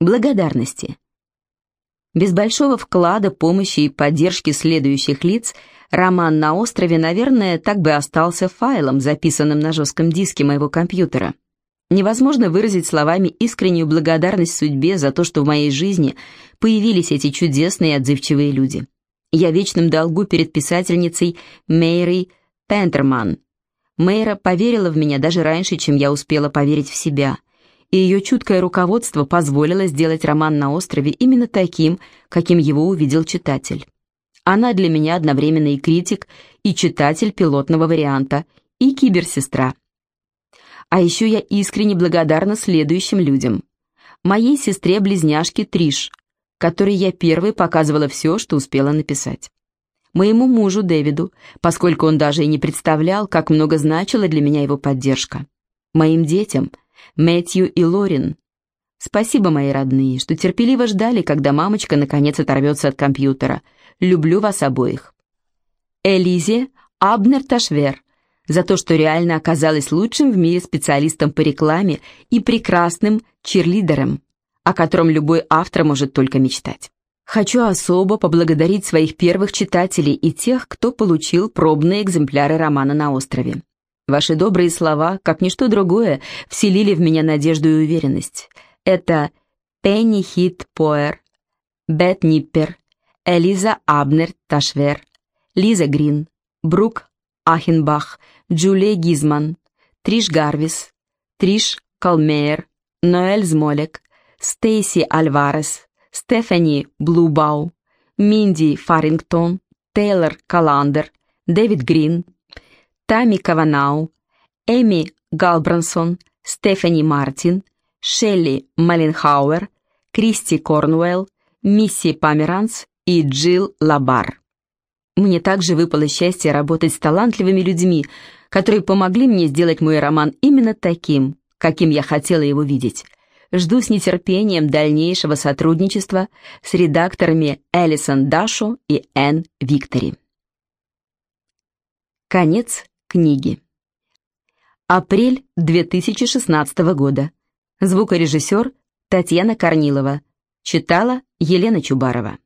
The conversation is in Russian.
Благодарности. Без большого вклада, помощи и поддержки следующих лиц роман «На острове», наверное, так бы остался файлом, записанным на жестком диске моего компьютера. Невозможно выразить словами искреннюю благодарность судьбе за то, что в моей жизни появились эти чудесные и отзывчивые люди. Я вечным долгу перед писательницей Мейрой Пентерман. Мейра поверила в меня даже раньше, чем я успела поверить в себя – и ее чуткое руководство позволило сделать роман на острове именно таким, каким его увидел читатель. Она для меня одновременно и критик, и читатель пилотного варианта, и киберсестра. А еще я искренне благодарна следующим людям. Моей сестре-близняшке Триш, которой я первой показывала все, что успела написать. Моему мужу Дэвиду, поскольку он даже и не представлял, как много значила для меня его поддержка. Моим детям – Мэтью и Лорин. Спасибо, мои родные, что терпеливо ждали, когда мамочка наконец оторвется от компьютера. Люблю вас обоих. Элизе Абнер Ташвер за то, что реально оказалась лучшим в мире специалистом по рекламе и прекрасным чирлидером, о котором любой автор может только мечтать. Хочу особо поблагодарить своих первых читателей и тех, кто получил пробные экземпляры романа «На острове». Ваши добрые слова, как ничто другое, вселили в меня надежду и уверенность. Это Пенни Хит Поэр, Бет Ниппер, Элиза Абнер Ташвер, Лиза Грин, Брук Ахенбах, Джулия Гизман, Триш Гарвис, Триш Калмейер, Ноэль Змолек, Стейси Альварес, Стефани Блубау, Минди Фарингтон, Тейлор Каландер, Дэвид Грин, Тами Каванау, Эми Галбрансон, Стефани Мартин, Шелли Маленхауэр, Кристи Корнуэлл, Мисси Померанц и Джилл Лабар. Мне также выпало счастье работать с талантливыми людьми, которые помогли мне сделать мой роман именно таким, каким я хотела его видеть. Жду с нетерпением дальнейшего сотрудничества с редакторами Элисон Дашо и Энн Виктори. Конец книги. Апрель 2016 года. Звукорежиссер Татьяна Корнилова. Читала Елена Чубарова.